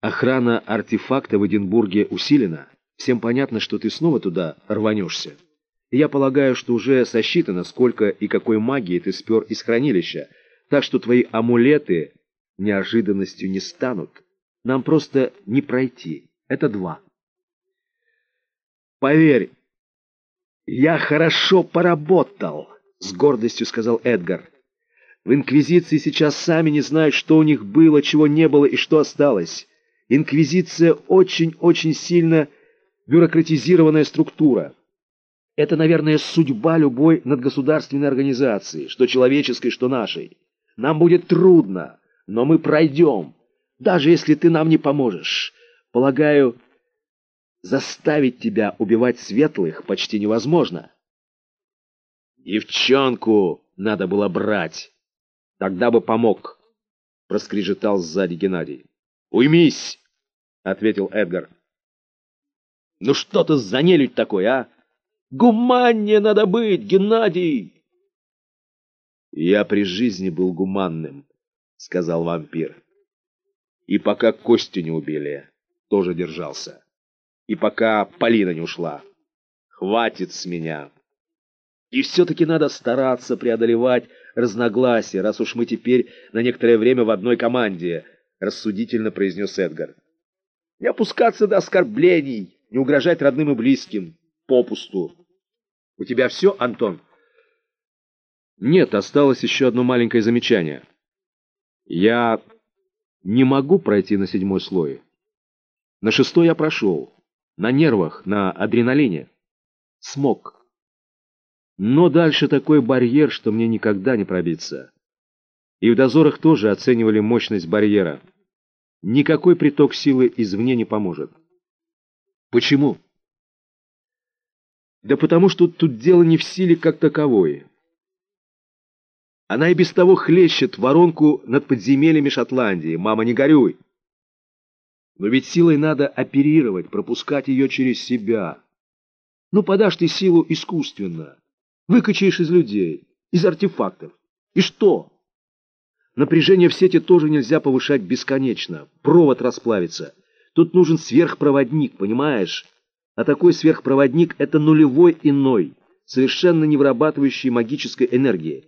Охрана артефакта в Эдинбурге усилена. Всем понятно, что ты снова туда рванешься. Я полагаю, что уже сосчитано, сколько и какой магии ты спер из хранилища, так что твои амулеты неожиданностью не станут. Нам просто не пройти. Это два. Поверь, я хорошо поработал, с гордостью сказал Эдгар. В Инквизиции сейчас сами не знают, что у них было, чего не было и что осталось. Инквизиция очень-очень сильно бюрократизированная структура. Это, наверное, судьба любой надгосударственной организации, что человеческой, что нашей. Нам будет трудно, но мы пройдем, даже если ты нам не поможешь. Полагаю, заставить тебя убивать светлых почти невозможно. Девчонку надо было брать. Тогда бы помог, проскрежетал сзади Геннадий. Уймись, ответил Эдгар. Ну что ты за нелюдь такой, а? Гуманнее надо быть, Геннадий! Я при жизни был гуманным, сказал вампир. И пока Костю не убили, тоже держался. И пока Полина не ушла. Хватит с меня. И все-таки надо стараться преодолевать разногласия, раз уж мы теперь на некоторое время в одной команде, рассудительно произнес Эдгар. Не опускаться до оскорблений, не угрожать родным и близким, попусту. У тебя все, Антон? Нет, осталось еще одно маленькое замечание. Я не могу пройти на седьмой слой. На шестой я прошел. На нервах, на адреналине. Смог. Но дальше такой барьер, что мне никогда не пробиться. И в дозорах тоже оценивали мощность барьера. Никакой приток силы извне не поможет. Почему? Да потому что тут дело не в силе как таковой. Она и без того хлещет воронку над подземельями Шотландии. Мама, не горюй. Но ведь силой надо оперировать, пропускать ее через себя. Ну, подашь ты силу искусственно. Выкачаешь из людей, из артефактов. И что? Напряжение в сети тоже нельзя повышать бесконечно. Провод расплавится. Тут нужен сверхпроводник, понимаешь? А такой сверхпроводник — это нулевой иной, совершенно не вырабатывающий магической энергии.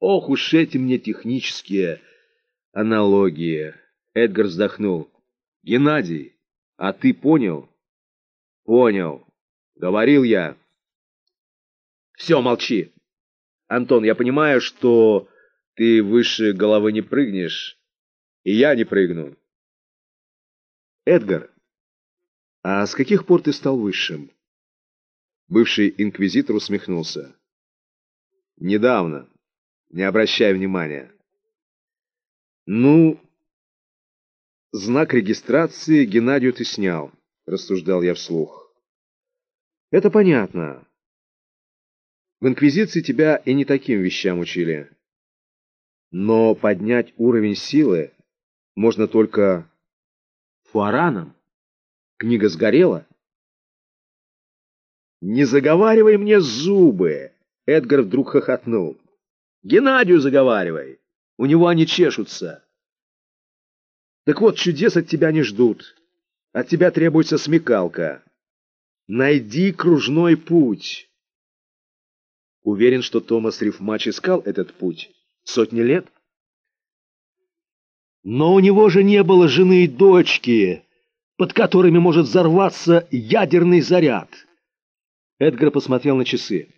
Ох уж эти мне технические аналогии. Эдгар вздохнул. Геннадий, а ты понял? Понял. Говорил я. Все, молчи. Антон, я понимаю, что ты выше головы не прыгнешь, и я не прыгну. Эдгар, а с каких пор ты стал высшим? Бывший инквизитор усмехнулся. Недавно. Не обращай внимания. Ну, знак регистрации Геннадию ты снял, рассуждал я вслух. Это понятно. В инквизиции тебя и не таким вещам учили. Но поднять уровень силы можно только Фуараном? Книга сгорела? «Не заговаривай мне зубы!» Эдгар вдруг хохотнул. «Геннадию заговаривай! У него они чешутся!» «Так вот, чудес от тебя не ждут. От тебя требуется смекалка. Найди кружной путь!» Уверен, что Томас Рифмач искал этот путь сотни лет. Но у него же не было жены и дочки, под которыми может взорваться ядерный заряд. Эдгар посмотрел на часы.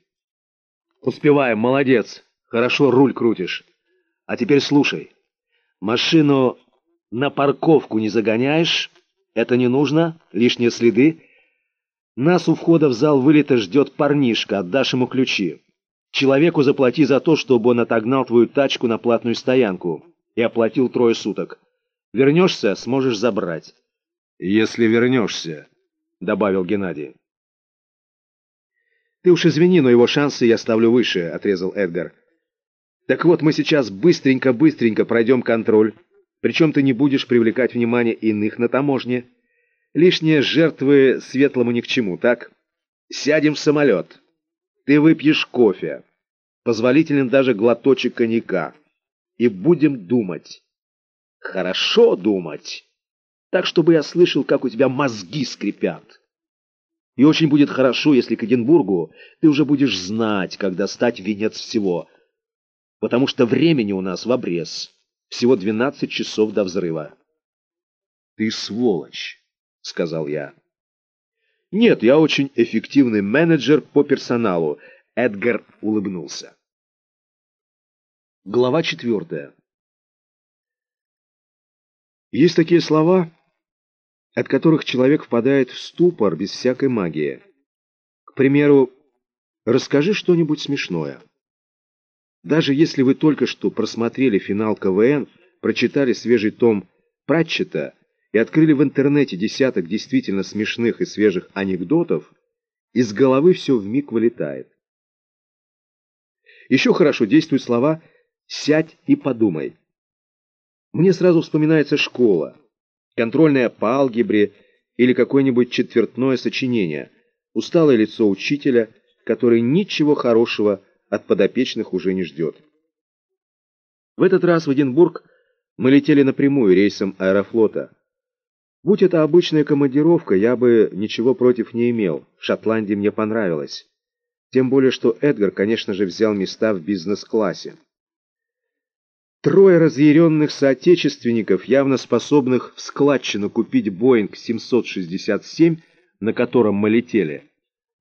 «Успеваем, молодец. Хорошо руль крутишь. А теперь слушай. Машину на парковку не загоняешь? Это не нужно? Лишние следы? Нас у входа в зал вылета ждет парнишка. Отдашь ему ключи. Человеку заплати за то, чтобы он отогнал твою тачку на платную стоянку и оплатил трое суток. Вернешься, сможешь забрать. Если вернешься, добавил Геннадий. Ты уж извини, но его шансы я ставлю выше, отрезал Эдгар. Так вот, мы сейчас быстренько-быстренько пройдем контроль. Причем ты не будешь привлекать внимание иных на таможне. Лишние жертвы светлому ни к чему, так? Сядем в самолет. Ты выпьешь кофе. Позволителен даже глоточек коньяка и будем думать. Хорошо думать. так, чтобы я слышал, как у тебя мозги скрипят. И очень будет хорошо, если к Эдинбургу ты уже будешь знать, как достать венец всего, потому что времени у нас в обрез, всего 12 часов до взрыва. «Ты сволочь», — сказал я. «Нет, я очень эффективный менеджер по персоналу», — Эдгар улыбнулся. Глава четвертая. Есть такие слова, от которых человек впадает в ступор без всякой магии. К примеру, расскажи что-нибудь смешное. Даже если вы только что просмотрели финал КВН, прочитали свежий том Пратчета и открыли в интернете десяток действительно смешных и свежих анекдотов, из головы все вмиг вылетает. Еще хорошо действуют слова «сядь и подумай». Мне сразу вспоминается школа, контрольная по алгебре или какое-нибудь четвертное сочинение, усталое лицо учителя, который ничего хорошего от подопечных уже не ждет. В этот раз в Эдинбург мы летели напрямую рейсом аэрофлота. Будь это обычная командировка, я бы ничего против не имел. Шотландия мне понравилась. Тем более, что Эдгар, конечно же, взял места в бизнес-классе. Трое разъяренных соотечественников, явно способных в складчину купить Боинг 767, на котором мы летели,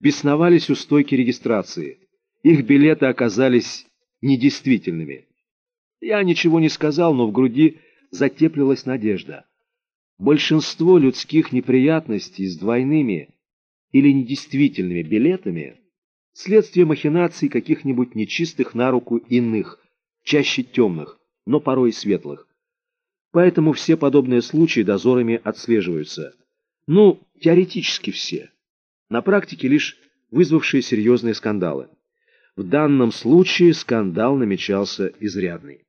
бесновались у стойки регистрации. Их билеты оказались недействительными. Я ничего не сказал, но в груди затеплилась надежда. Большинство людских неприятностей с двойными или недействительными билетами – следствие махинаций каких-нибудь нечистых на руку иных, чаще темных, но порой и светлых. Поэтому все подобные случаи дозорами отслеживаются. Ну, теоретически все. На практике лишь вызвавшие серьезные скандалы. В данном случае скандал намечался изрядный.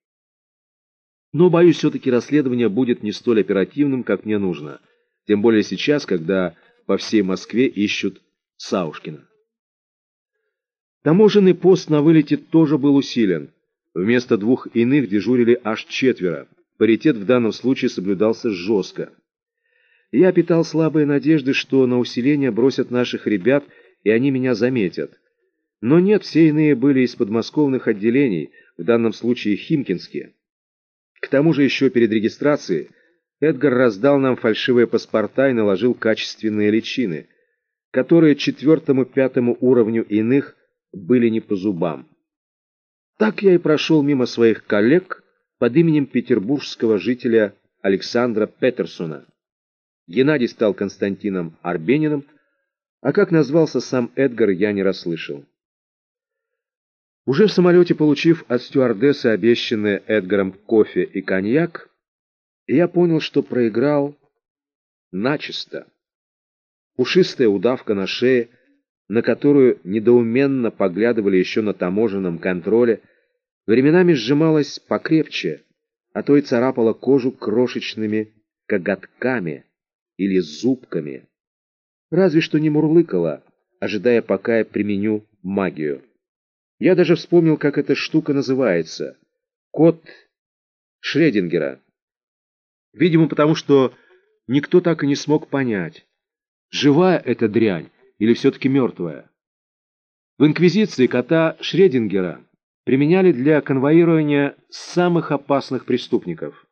Но, боюсь, все-таки расследование будет не столь оперативным, как мне нужно. Тем более сейчас, когда по всей Москве ищут Саушкина. Таможенный пост на вылете тоже был усилен. Вместо двух иных дежурили аж четверо. Паритет в данном случае соблюдался жестко. Я питал слабые надежды, что на усиление бросят наших ребят, и они меня заметят. Но нет, все иные были из подмосковных отделений, в данном случае химкинские. К тому же еще перед регистрацией Эдгар раздал нам фальшивые паспорта и наложил качественные личины, которые четвертому-пятому уровню иных были не по зубам. Так я и прошел мимо своих коллег под именем петербургского жителя Александра Петерсона. Геннадий стал Константином Арбениным, а как назвался сам Эдгар, я не расслышал. Уже в самолете, получив от стюардессы обещанные Эдгаром кофе и коньяк, я понял, что проиграл начисто. Пушистая удавка на шее — на которую недоуменно поглядывали еще на таможенном контроле, временами сжималась покрепче, а то и царапала кожу крошечными коготками или зубками. Разве что не мурлыкала, ожидая, пока я применю магию. Я даже вспомнил, как эта штука называется. Код Шредингера. Видимо, потому что никто так и не смог понять, живая эта дрянь или все-таки мертвая. В Инквизиции кота Шредингера применяли для конвоирования самых опасных преступников.